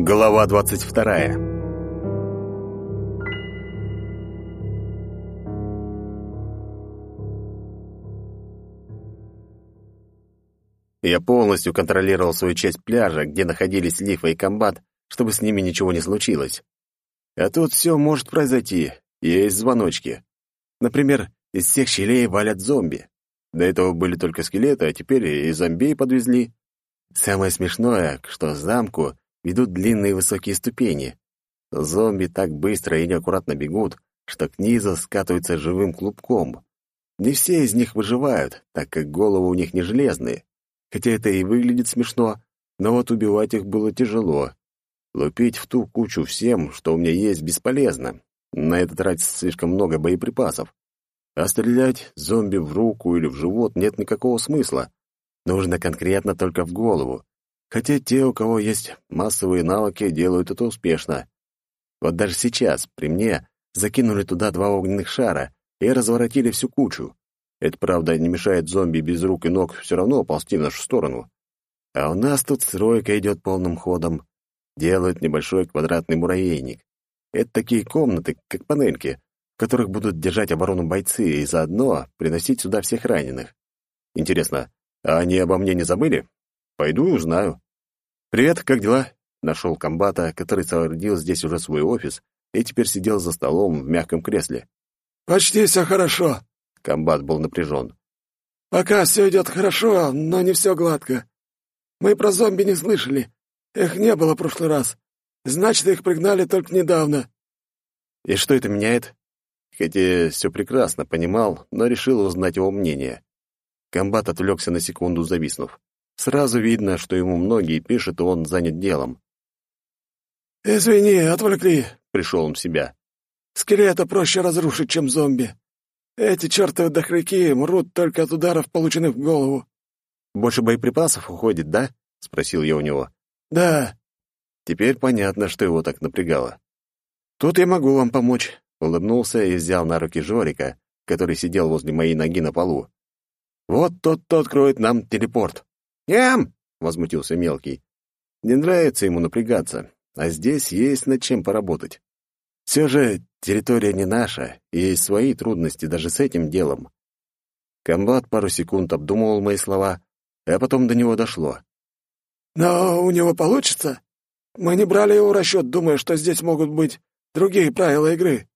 Глава двадцать вторая. Я полностью контролировал свою часть пляжа, где находились Лифа и Комбат, чтобы с ними ничего не случилось. А тут все может произойти. Есть звоночки. Например, из всех щелей валят зомби. До этого были только скелеты, а теперь и зомби подвезли. Самое смешное, что замку ведут длинные высокие ступени. Зомби так быстро и неаккуратно бегут, что к низу скатываются живым клубком. Не все из них выживают, так как головы у них не железные. Хотя это и выглядит смешно, но вот убивать их было тяжело. Лупить в ту кучу всем, что у меня есть, бесполезно. На это тратить слишком много боеприпасов. А стрелять зомби в руку или в живот нет никакого смысла. Нужно конкретно только в голову. Хотя те, у кого есть массовые навыки, делают это успешно. Вот даже сейчас, при мне, закинули туда два огненных шара и разворотили всю кучу. Это, правда, не мешает зомби без рук и ног все равно ползти в нашу сторону. А у нас тут стройка идет полным ходом. Делают небольшой квадратный муравейник. Это такие комнаты, как панельки, в которых будут держать оборону бойцы и заодно приносить сюда всех раненых. Интересно, а они обо мне не забыли? Пойду и узнаю. «Привет, как дела?» Нашел комбата, который соорудил здесь уже свой офис и теперь сидел за столом в мягком кресле. «Почти все хорошо», Комбат был напряжен. «Пока все идет хорошо, но не все гладко. Мы про зомби не слышали. Их не было в прошлый раз. Значит, их пригнали только недавно». «И что это меняет?» Хотя все прекрасно понимал, но решил узнать его мнение. Комбат отвлекся на секунду, зависнув. Сразу видно, что ему многие пишут, и он занят делом. «Извини, отвлекли», — пришел он в себя. «Скелета проще разрушить, чем зомби. Эти чертовы дохляки мрут только от ударов, полученных в голову. Больше боеприпасов уходит, да? спросил я у него. Да. Теперь понятно, что его так напрягало. Тут я могу вам помочь, улыбнулся и взял на руки Жорика, который сидел возле моей ноги на полу. Вот тот-то откроет нам телепорт. Ям! возмутился мелкий. Не нравится ему напрягаться, а здесь есть над чем поработать. Все же территория не наша, и есть свои трудности даже с этим делом. Комбат пару секунд обдумывал мои слова, а потом до него дошло. «Но у него получится? Мы не брали его в расчет, думая, что здесь могут быть другие правила игры».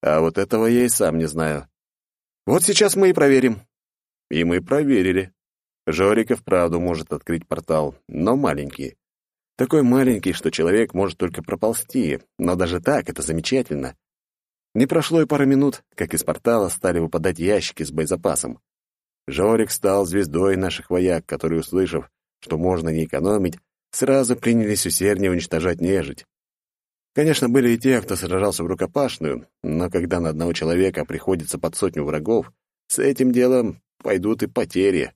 А вот этого я и сам не знаю. Вот сейчас мы и проверим. И мы проверили. Жорик вправду может открыть портал, но маленький. Такой маленький, что человек может только проползти, но даже так это замечательно. Не прошло и пары минут, как из портала стали выпадать ящики с боезапасом. Жорик стал звездой наших вояк, которые, услышав, что можно не экономить, сразу принялись усерднее уничтожать нежить. Конечно, были и те, кто сражался в рукопашную, но когда на одного человека приходится под сотню врагов, с этим делом пойдут и потери.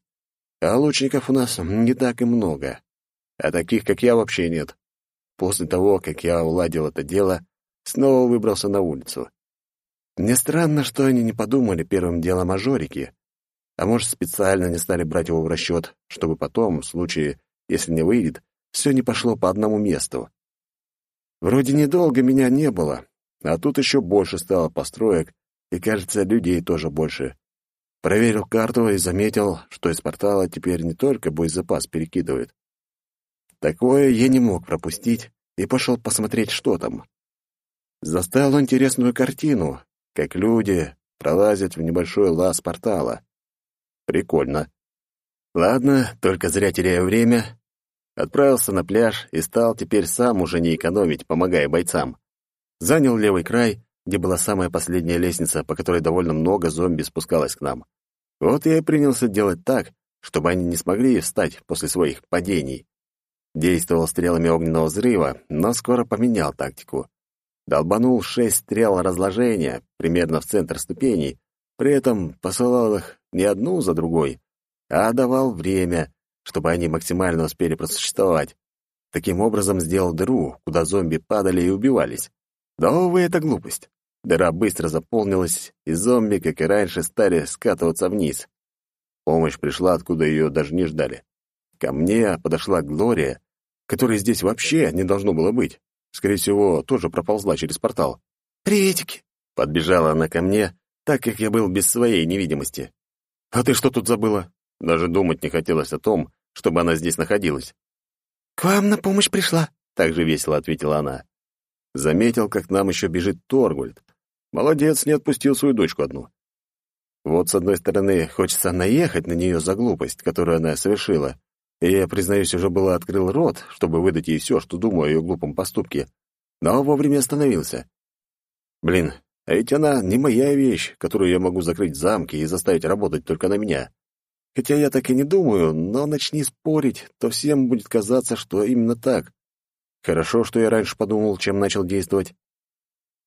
А лучников у нас не так и много а таких, как я, вообще нет. После того, как я уладил это дело, снова выбрался на улицу. Мне странно, что они не подумали первым делом о Жорике. А может, специально не стали брать его в расчет, чтобы потом, в случае, если не выйдет, все не пошло по одному месту. Вроде недолго меня не было, а тут еще больше стало построек, и, кажется, людей тоже больше. Проверил карту и заметил, что из портала теперь не только боезапас перекидывает, Такое я не мог пропустить и пошел посмотреть, что там. Застал интересную картину, как люди пролазят в небольшой лаз портала. Прикольно. Ладно, только зря теряю время. Отправился на пляж и стал теперь сам уже не экономить, помогая бойцам. Занял левый край, где была самая последняя лестница, по которой довольно много зомби спускалось к нам. Вот я и принялся делать так, чтобы они не смогли встать после своих падений. Действовал стрелами огненного взрыва, но скоро поменял тактику. Долбанул шесть стрел разложения, примерно в центр ступеней, при этом посылал их не одну за другой, а давал время, чтобы они максимально успели просуществовать. Таким образом сделал дыру, куда зомби падали и убивались. Да, увы, это глупость. Дыра быстро заполнилась, и зомби, как и раньше, стали скатываться вниз. Помощь пришла, откуда ее даже не ждали. Ко мне подошла Глория которой здесь вообще не должно было быть. Скорее всего, тоже проползла через портал. «Приветики!» — подбежала она ко мне, так как я был без своей невидимости. «А ты что тут забыла?» Даже думать не хотелось о том, чтобы она здесь находилась. «К вам на помощь пришла», — также весело ответила она. Заметил, как нам еще бежит Торгульд. Молодец, не отпустил свою дочку одну. Вот, с одной стороны, хочется наехать на нее за глупость, которую она совершила, и я, признаюсь, уже было открыл рот, чтобы выдать ей все, что думаю о ее глупом поступке, но вовремя остановился. Блин, а ведь она не моя вещь, которую я могу закрыть в замке и заставить работать только на меня. Хотя я так и не думаю, но начни спорить, то всем будет казаться, что именно так. Хорошо, что я раньше подумал, чем начал действовать.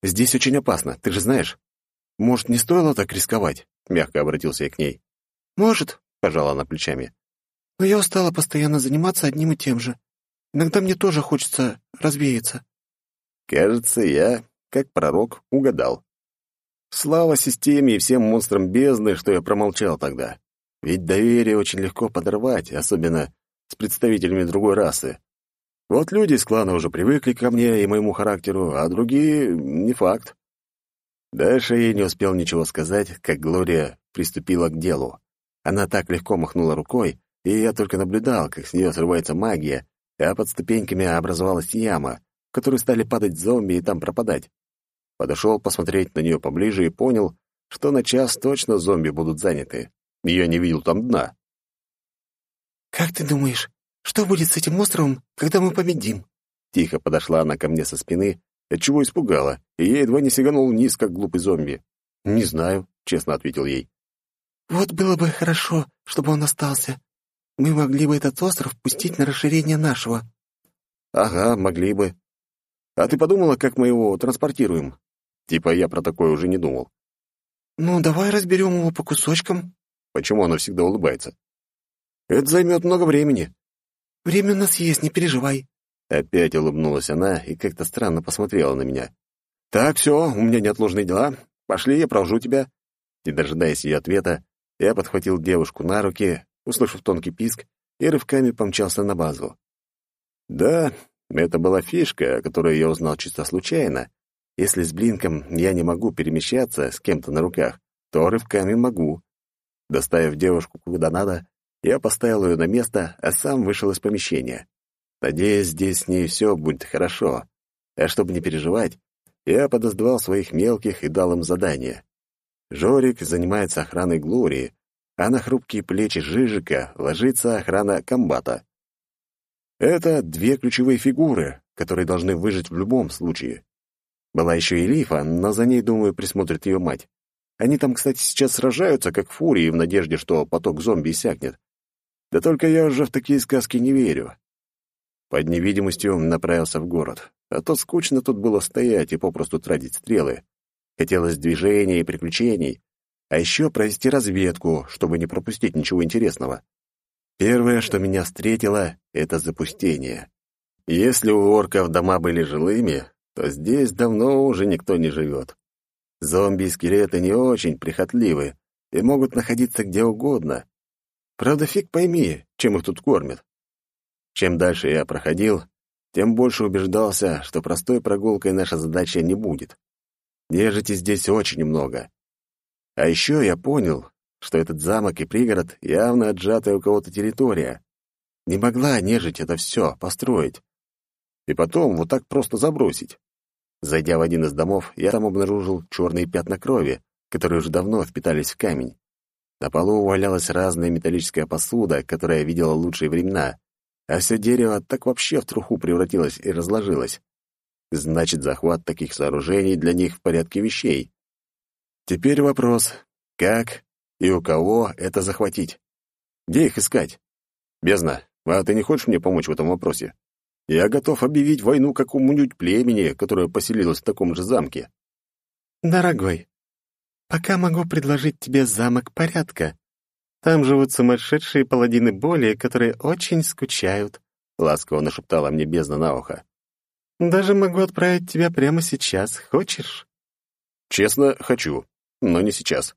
Здесь очень опасно, ты же знаешь. Может, не стоило так рисковать? Мягко обратился я к ней. Может, пожала она плечами. Но я устала постоянно заниматься одним и тем же. Иногда мне тоже хочется развеяться. Кажется, я, как пророк, угадал. Слава системе и всем монстрам бездны, что я промолчал тогда. Ведь доверие очень легко подорвать, особенно с представителями другой расы. Вот люди из клана уже привыкли ко мне и моему характеру, а другие — не факт. Дальше я не успел ничего сказать, как Глория приступила к делу. Она так легко махнула рукой, и я только наблюдал, как с нее срывается магия, а под ступеньками образовалась яма, в которую стали падать зомби и там пропадать. Подошел посмотреть на нее поближе и понял, что на час точно зомби будут заняты. Я не видел там дна. «Как ты думаешь, что будет с этим островом, когда мы победим?» Тихо подошла она ко мне со спины, отчего испугала, и я едва не сиганул вниз, как глупый зомби. «Не знаю», — честно ответил ей. «Вот было бы хорошо, чтобы он остался. Мы могли бы этот остров пустить на расширение нашего». «Ага, могли бы. А ты подумала, как мы его транспортируем?» Типа я про такое уже не думал. «Ну, давай разберем его по кусочкам». Почему она всегда улыбается? «Это займет много времени». «Время у нас есть, не переживай». Опять улыбнулась она и как-то странно посмотрела на меня. «Так, все, у меня неотложные дела. Пошли, я провожу тебя». Не дожидаясь ее ответа, я подхватил девушку на руки, услышав тонкий писк, и рывками помчался на базу. Да, это была фишка, о которой я узнал чисто случайно. Если с блинком я не могу перемещаться с кем-то на руках, то рывками могу. Доставив девушку куда надо, я поставил ее на место, а сам вышел из помещения. Надеюсь, здесь с ней все будет хорошо. А чтобы не переживать, я подозвал своих мелких и дал им задание. Жорик занимается охраной Глории, а на хрупкие плечи Жижика ложится охрана комбата. Это две ключевые фигуры, которые должны выжить в любом случае. Была еще и Лифа, но за ней, думаю, присмотрит ее мать. Они там, кстати, сейчас сражаются, как фурии, в надежде, что поток зомби иссякнет. Да только я уже в такие сказки не верю. Под невидимостью направился в город, а то скучно тут было стоять и попросту тратить стрелы. Хотелось движения и приключений, а еще провести разведку, чтобы не пропустить ничего интересного. Первое, что меня встретило, — это запустение. Если у орков дома были жилыми, то здесь давно уже никто не живет. Зомби и скелеты не очень прихотливы и могут находиться где угодно. Правда, фиг пойми, чем их тут кормят. Чем дальше я проходил, тем больше убеждался, что простой прогулкой наша задача не будет. Нежити здесь очень много. А еще я понял, что этот замок и пригород явно отжатая у кого-то территория. Не могла нежить это все построить и потом вот так просто забросить. Зайдя в один из домов, я там обнаружил черные пятна крови, которые уже давно впитались в камень. На полу валялась разная металлическая посуда, которая видела лучшие времена, а все дерево так вообще в труху превратилось и разложилось. Значит, захват таких сооружений для них в порядке вещей. Теперь вопрос, как и у кого это захватить? Где их искать? Бездна, а ты не хочешь мне помочь в этом вопросе? Я готов объявить войну какому-нибудь племени, которое поселилось в таком же замке. Дорогой, пока могу предложить тебе замок порядка. Там живут сумасшедшие паладины боли, которые очень скучают, — ласково нашептала мне бездна на ухо. Даже могу отправить тебя прямо сейчас. Хочешь? Честно, хочу, но не сейчас.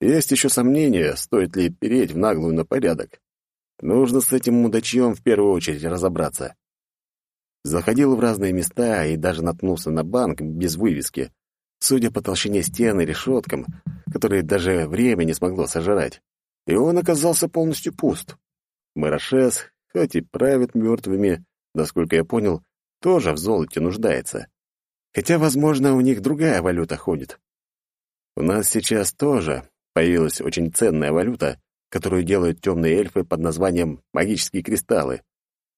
Есть еще сомнения, стоит ли переть в наглую на порядок. Нужно с этим мудачьем в первую очередь разобраться. Заходил в разные места и даже наткнулся на банк без вывески, судя по толщине стен и решеткам, которые даже время не смогло сожрать. И он оказался полностью пуст. Марашес, хоть и правит мертвыми, насколько я понял, тоже в золоте нуждается. Хотя, возможно, у них другая валюта ходит. У нас сейчас тоже появилась очень ценная валюта, которую делают темные эльфы под названием «магические кристаллы».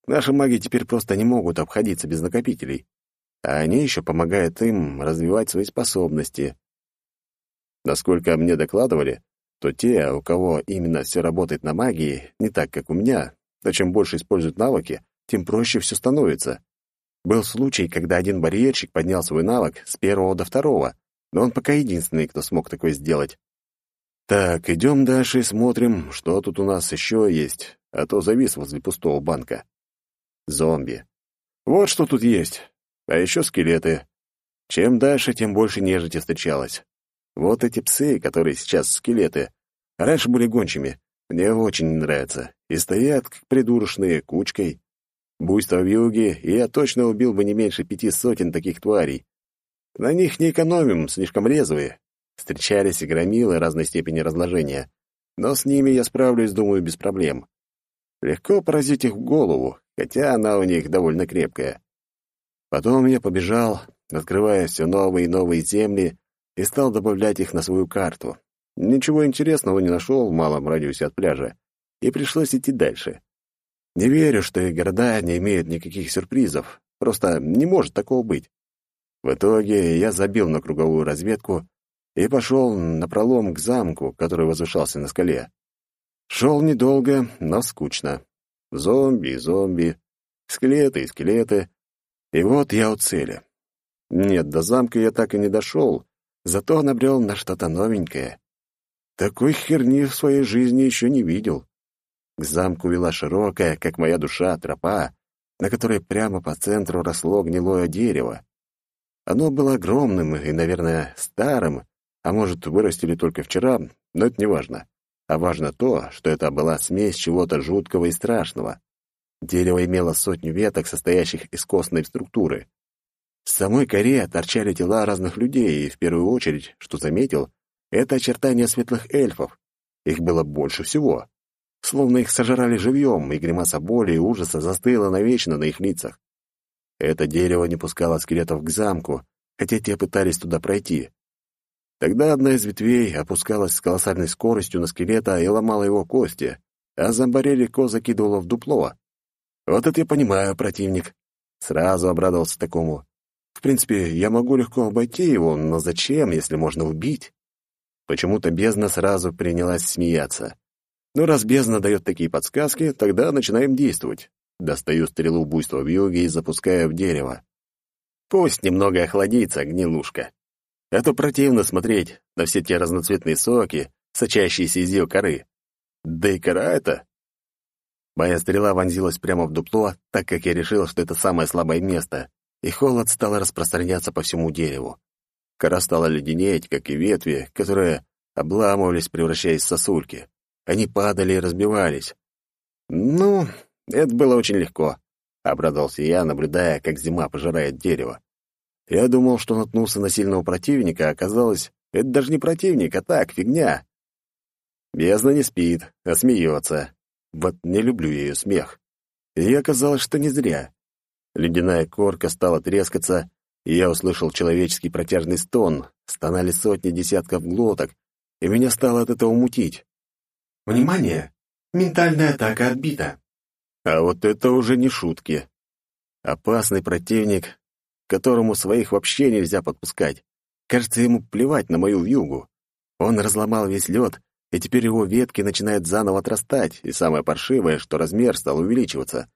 Наши маги теперь просто не могут обходиться без накопителей, а они еще помогают им развивать свои способности. Насколько мне докладывали, то те, у кого именно все работает на магии, не так, как у меня, то чем больше используют навыки, тем проще все становится. Был случай, когда один барьерщик поднял свой навык с первого до второго, но он пока единственный, кто смог такое сделать. Так, идем дальше и смотрим, что тут у нас еще есть, а то завис возле пустого банка. Зомби. Вот что тут есть. А еще скелеты. Чем дальше, тем больше нежити встречалось. Вот эти псы, которые сейчас скелеты, раньше были гончими, мне очень не нравятся, и стоят, как придурочные, кучкой. Буйство в юге, и я точно убил бы не меньше пяти сотен таких тварей. На них не экономим, слишком резвые. Встречались и громилы разной степени разложения, но с ними я справлюсь, думаю, без проблем. Легко поразить их в голову, хотя она у них довольно крепкая. Потом я побежал, открывая все новые и новые земли, и стал добавлять их на свою карту. Ничего интересного не нашел в малом радиусе от пляжа, и пришлось идти дальше. Не верю, что их города не имеют никаких сюрпризов, просто не может такого быть. В итоге я забил на круговую разведку и пошел на пролом к замку, который возвышался на скале. Шел недолго, но скучно. Зомби и зомби, скелеты и скелеты. И вот я у цели. Нет, до замка я так и не дошел, зато набрел на что-то новенькое. Такой херни в своей жизни еще не видел. К замку вела широкая, как моя душа, тропа, на которой прямо по центру росло гнилое дерево. Оно было огромным и, наверное, старым, а может, вырастили только вчера, но это не важно а важно то, что это была смесь чего-то жуткого и страшного. Дерево имело сотню веток, состоящих из костной структуры. В самой коре торчали тела разных людей, и в первую очередь, что заметил, это очертания светлых эльфов. Их было больше всего. Словно их сожрали живьем, и гримаса боли и ужаса застыла навечно на их лицах. Это дерево не пускало скелетов к замку, хотя те пытались туда пройти. Тогда одна из ветвей опускалась с колоссальной скоростью на скелета и ломала его кости, а зомбарей легко закидывала в дупло. Вот это я понимаю, противник. Сразу обрадовался такому. В принципе, я могу легко обойти его, но зачем, если можно убить? Почему-то бездна сразу принялась смеяться. Ну, раз бездна дает такие подсказки, тогда начинаем действовать. Достаю стрелу буйства в юге и запускаю в дерево. Пусть немного охладится, гнилушка. А то противно смотреть на все те разноцветные соки, сочащиеся из ее коры. Да и кора это... Моя стрела вонзилась прямо в дупло, так как я решил, что это самое слабое место, и холод стал распространяться по всему дереву. Кора стала леденеть, как и ветви, которые обламывались, превращаясь в сосульки. Они падали и разбивались. Ну, это было очень легко, — обрадовался я, наблюдая, как зима пожирает дерево. Я думал, что наткнулся на сильного противника, а оказалось, это даже не противник, а так, фигня. Бездна не спит, а смеется. Вот не люблю ее смех. И оказалось, что не зря. Ледяная корка стала трескаться, и я услышал человеческий протяжный стон, стонали сотни десятков глоток, и меня стало от этого мутить. «Внимание! Ментальная атака отбита!» А вот это уже не шутки. Опасный противник, которому своих вообще нельзя подпускать. Кажется, ему плевать на мою вьюгу. Он разломал весь лед, и теперь его ветки начинают заново отрастать, и самое паршивое, что размер стал увеличиваться.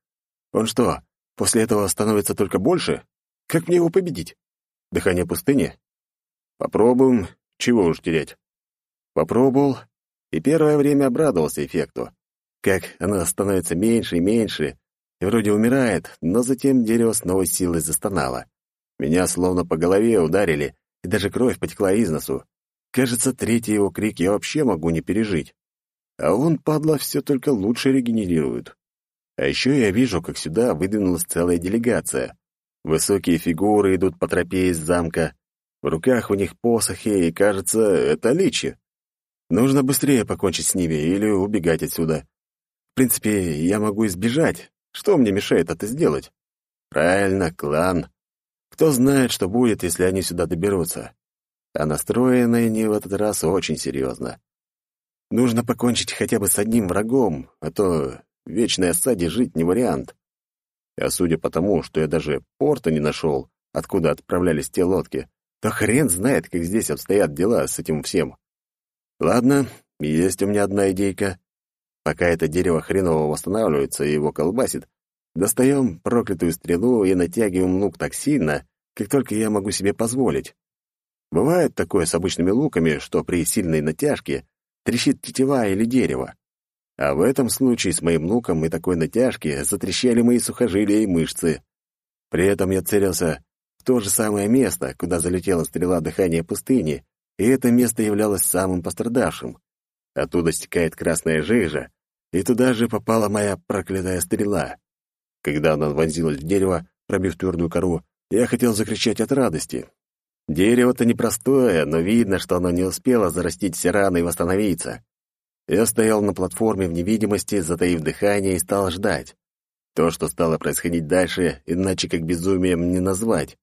Он что, после этого становится только больше? Как мне его победить? Дыхание пустыни? Попробуем, чего уж терять. Попробовал, и первое время обрадовался эффекту. Как оно становится меньше и меньше, и вроде умирает, но затем дерево с новой силой застонало. Меня словно по голове ударили, и даже кровь потекла из носу. Кажется, третий его крик я вообще могу не пережить. А он, падла, все только лучше регенерирует. А еще я вижу, как сюда выдвинулась целая делегация. Высокие фигуры идут по тропе из замка. В руках у них посохи, и, кажется, это личи. Нужно быстрее покончить с ними или убегать отсюда. В принципе, я могу избежать. Что мне мешает это сделать? Правильно, клан. Кто знает, что будет, если они сюда доберутся. А настроены они в этот раз очень серьезно. Нужно покончить хотя бы с одним врагом, а то в вечной осаде жить не вариант. А судя по тому, что я даже порта не нашел, откуда отправлялись те лодки, то хрен знает, как здесь обстоят дела с этим всем. Ладно, есть у меня одна идейка. Пока это дерево хреново восстанавливается и его колбасит, достаем проклятую стрелу и натягиваем лук так сильно, как только я могу себе позволить. Бывает такое с обычными луками, что при сильной натяжке трещит тетива или дерево. А в этом случае с моим луком и такой натяжки затрещали мои сухожилия и мышцы. При этом я целился в то же самое место, куда залетела стрела дыхания пустыни, и это место являлось самым пострадавшим. Оттуда стекает красная жижа, и туда же попала моя проклятая стрела. Когда она вонзилась в дерево, пробив твердую кору, я хотел закричать от радости. Дерево-то непростое, но видно, что оно не успело зарастить все раны и восстановиться. Я стоял на платформе в невидимости, затаив дыхание, и стал ждать. То, что стало происходить дальше, иначе как безумием не назвать.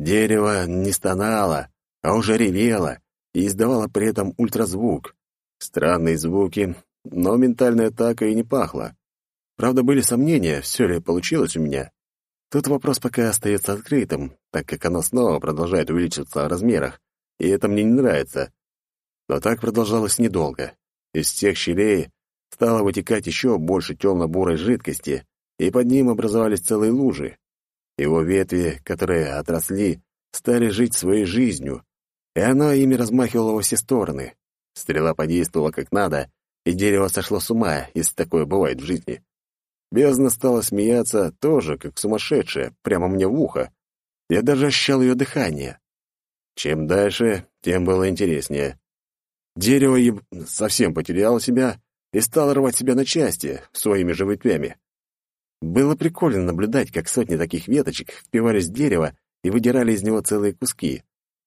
Дерево не стонало, а уже ревело и издавало при этом ультразвук. Странные звуки, но ментальная атака и не пахла. Правда, были сомнения, все ли получилось у меня. Тут вопрос пока остается открытым, так как оно снова продолжает увеличиваться в размерах, и это мне не нравится. Но так продолжалось недолго. Из всех щелей стало вытекать еще больше темно-бурой жидкости, и под ним образовались целые лужи. Его ветви, которые отросли, стали жить своей жизнью, и оно ими размахивало во все стороны. Стрела подействовала как надо, и дерево сошло с ума, если такое бывает в жизни. Бездна стала смеяться тоже, как сумасшедшая, прямо мне в ухо. Я даже ощущал ее дыхание. Чем дальше, тем было интереснее. Дерево еб... совсем потеряло себя и стало рвать себя на части своими же ветвями. Было прикольно наблюдать, как сотни таких веточек впивались в дерево и выдирали из него целые куски.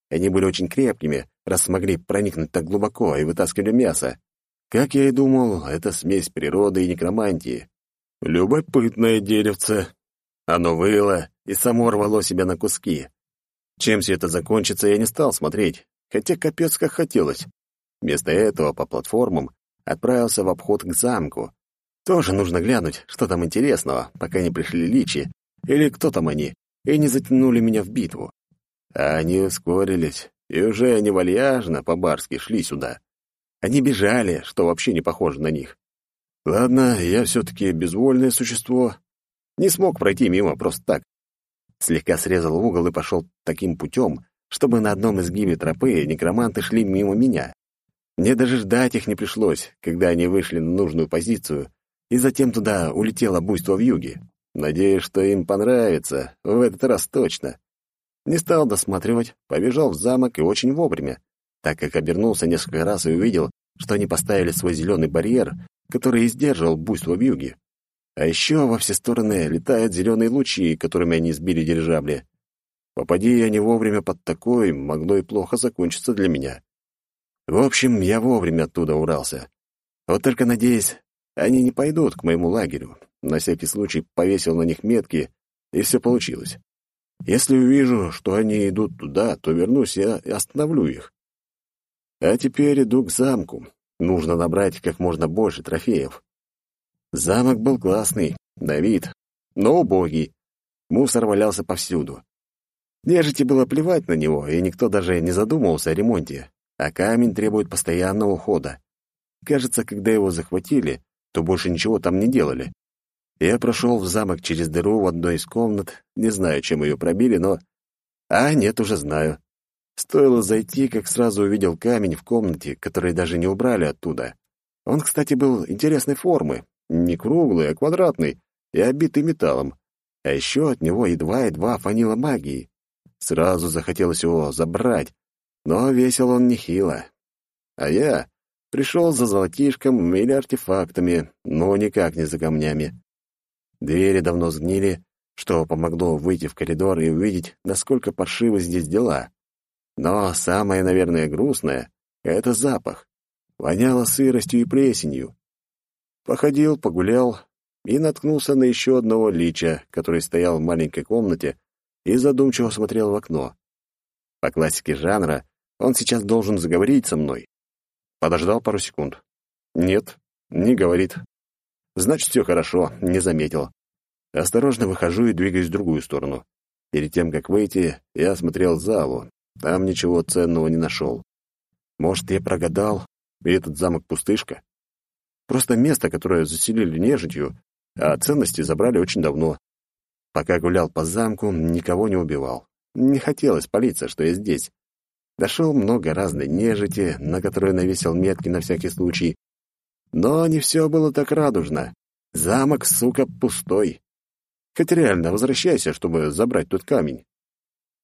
Они были очень крепкими, раз смогли проникнуть так глубоко и вытаскивали мясо. Как я и думал, это смесь природы и некромантии. Любопытное деревце. Оно выло и само рвало себя на куски. Чем все это закончится, я не стал смотреть, хотя капец как хотелось. Вместо этого по платформам отправился в обход к замку. Тоже нужно глянуть, что там интересного, пока не пришли личи, или кто там они, и не затянули меня в битву. А они ускорились, и уже не вальяжно по-барски шли сюда. Они бежали, что вообще не похоже на них. Ладно, я все-таки безвольное существо. Не смог пройти мимо просто так. Слегка срезал угол и пошел таким путем, чтобы на одном изгибе тропы некроманты шли мимо меня. Мне даже ждать их не пришлось, когда они вышли на нужную позицию, и затем туда улетело буйство в юге. Надеюсь, что им понравится, в этот раз точно. Не стал досматривать, побежал в замок и очень вовремя, так как обернулся несколько раз и увидел, что они поставили свой зеленый барьер, который и сдерживал буйство в юге. А еще во все стороны летают зеленые лучи, которыми они сбили дирижабли. Попади я не вовремя под такой, могло и плохо закончиться для меня. В общем, я вовремя оттуда урался. Вот только, надеюсь, они не пойдут к моему лагерю. На всякий случай повесил на них метки, и все получилось. Если увижу, что они идут туда, то вернусь и остановлю их. А теперь иду к замку. Нужно набрать как можно больше трофеев. Замок был классный, на вид, но убогий. Мусор валялся повсюду. Нежити было плевать на него, и никто даже не задумывался о ремонте а камень требует постоянного ухода. Кажется, когда его захватили, то больше ничего там не делали. Я прошел в замок через дыру в одной из комнат, не знаю, чем ее пробили, но... А, нет, уже знаю. Стоило зайти, как сразу увидел камень в комнате, который даже не убрали оттуда. Он, кстати, был интересной формы, не круглый, а квадратный, и обитый металлом. А еще от него едва-едва фанило магией. Сразу захотелось его забрать, но весил он нехило. А я пришел за золотишком или артефактами, но никак не за камнями. Двери давно сгнили, что помогло выйти в коридор и увидеть, насколько паршивы здесь дела. Но самое, наверное, грустное — это запах. Воняло сыростью и плесенью. Походил, погулял и наткнулся на еще одного лича, который стоял в маленькой комнате и задумчиво смотрел в окно. По классике жанра он сейчас должен заговорить со мной. Подождал пару секунд. Нет, не говорит. Значит, все хорошо, не заметил. Осторожно выхожу и двигаюсь в другую сторону. Перед тем, как выйти, я осмотрел залу. Там ничего ценного не нашел. Может, я прогадал, и этот замок пустышка? Просто место, которое заселили нежитью, а ценности забрали очень давно. Пока гулял по замку, никого не убивал. Не хотелось палиться, что я здесь. Дошел много разной нежити, на которую навесил метки на всякий случай. Но не все было так радужно. Замок, сука, пустой. Хоть реально, возвращайся, чтобы забрать тот камень.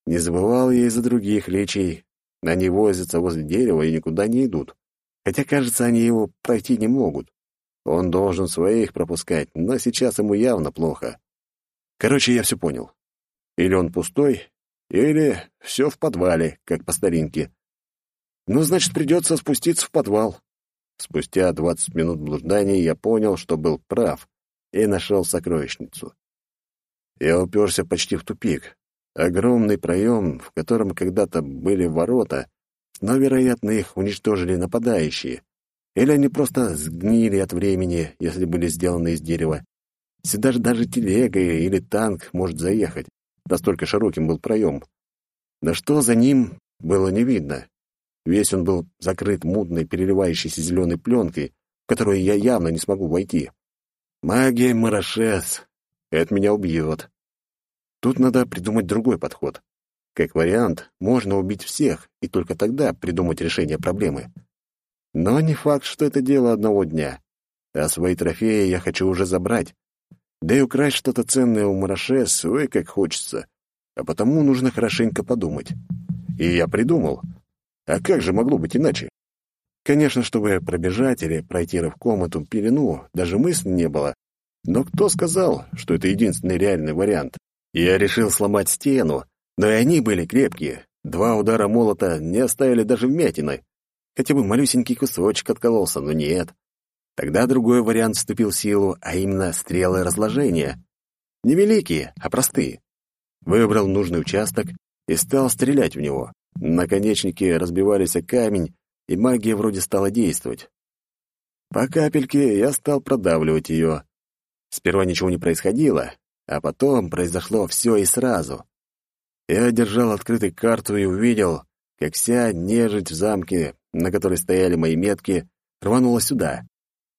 Не забывал я из-за других лечей. Они возятся возле дерева и никуда не идут. Хотя, кажется, они его пройти не могут. Он должен своих пропускать, но сейчас ему явно плохо. Короче, я все понял. Или он пустой, или все в подвале, как по старинке. Ну, значит, придется спуститься в подвал. Спустя двадцать минут блужданий я понял, что был прав, и нашел сокровищницу. Я уперся почти в тупик. Огромный проем, в котором когда-то были ворота, но, вероятно, их уничтожили нападающие. Или они просто сгнили от времени, если были сделаны из дерева. Сюда же даже телега или танк может заехать. Настолько широким был проем. Да что за ним, было не видно. Весь он был закрыт мутной, переливающейся зеленой пленкой, в которую я явно не смогу войти. Магия Марашес. Это меня убьет. Тут надо придумать другой подход. Как вариант, можно убить всех и только тогда придумать решение проблемы. Но не факт, что это дело одного дня. А свои трофеи я хочу уже забрать. Да и украсть что-то ценное у Марашес, ой, как хочется. А потому нужно хорошенько подумать. И я придумал. А как же могло быть иначе? Конечно, чтобы пробежать или пройти рывком эту пелену, даже мысли не было. Но кто сказал, что это единственный реальный вариант? Я решил сломать стену, но и они были крепкие. Два удара молота не оставили даже вмятины. Хотя бы малюсенький кусочек откололся, но нет. Тогда другой вариант вступил в силу, а именно стрелы разложения. Невеликие, а простые. Выбрал нужный участок и стал стрелять в него. Наконечники разбивались о камень, и магия вроде стала действовать. По капельке я стал продавливать ее. Сперва ничего не происходило, а потом произошло все и сразу. Я держал открытой карту и увидел, как вся нежить в замке, на которой стояли мои метки, рванула сюда.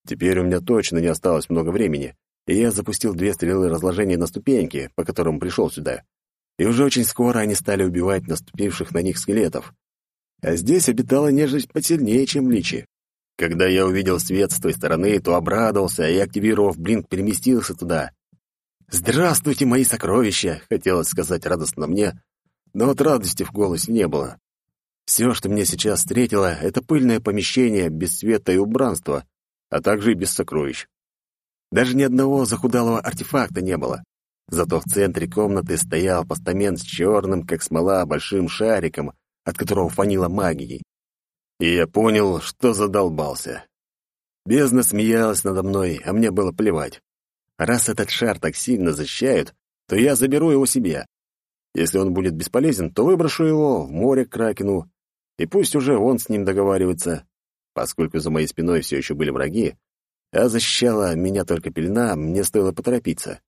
Теперь у меня точно не осталось много времени, и я запустил две стрелы разложения на ступеньки, по которым пришел сюда. И уже очень скоро они стали убивать наступивших на них скелетов. А здесь обитала нежить посильнее, чем личи. Когда я увидел свет с той стороны, то обрадовался и, активировав блинк, переместился туда. «Здравствуйте, мои сокровища!» — хотелось сказать радостно мне, но от радости в голосе не было. Все, что мне сейчас встретило, — это пыльное помещение без света и убранства, а также и без сокровищ. Даже ни одного захудалого артефакта не было. Зато в центре комнаты стоял постамент с черным, как смола, большим шариком, от которого фанило магией. И я понял, что задолбался. Бездна смеялась надо мной, а мне было плевать. Раз этот шар так сильно защищает, то я заберу его себе. Если он будет бесполезен, то выброшу его в море к Кракену, и пусть уже он с ним договаривается. Поскольку за моей спиной все еще были враги, а защищала меня только пелена, мне стоило поторопиться.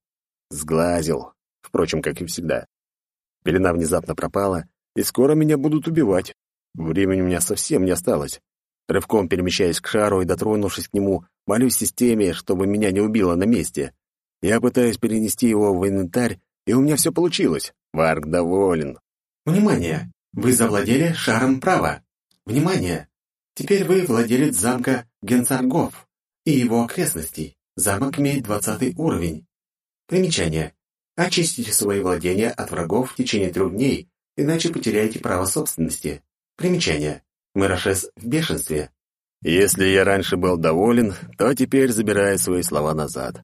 Сглазил, впрочем, как и всегда. Пелена внезапно пропала, и скоро меня будут убивать. Времени у меня совсем не осталось. Рывком перемещаясь к шару и дотронувшись к нему, молюсь системе, чтобы меня не убило на месте. Я пытаюсь перенести его в инвентарь, и у меня все получилось. Варк доволен. Внимание! Вы завладели шаром права. Внимание! Теперь вы владелец замка Генцаргов и его окрестностей. Замок имеет двадцатый уровень. Примечание. Очистите свои владения от врагов в течение трех дней, иначе потеряете право собственности. Примечание. Мирашес в бешенстве. Если я раньше был доволен, то теперь забираю свои слова назад.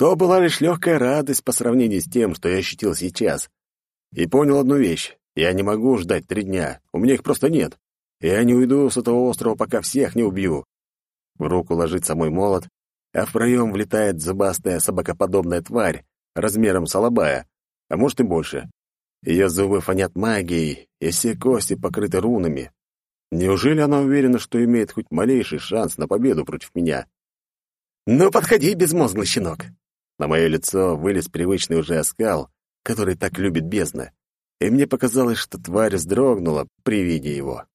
То была лишь легкая радость по сравнению с тем, что я ощутил сейчас. И понял одну вещь. Я не могу ждать три дня. У меня их просто нет. Я не уйду с этого острова, пока всех не убью. В руку ложится мой молот, а в проем влетает зубастая собакоподобная тварь размером с алабая, а может и больше. Ее зубы фонят магией, и все кости покрыты рунами. Неужели она уверена, что имеет хоть малейший шанс на победу против меня? «Ну, подходи, безмозглый щенок!» На мое лицо вылез привычный уже оскал, который так любит бездна, и мне показалось, что тварь вздрогнула при виде его.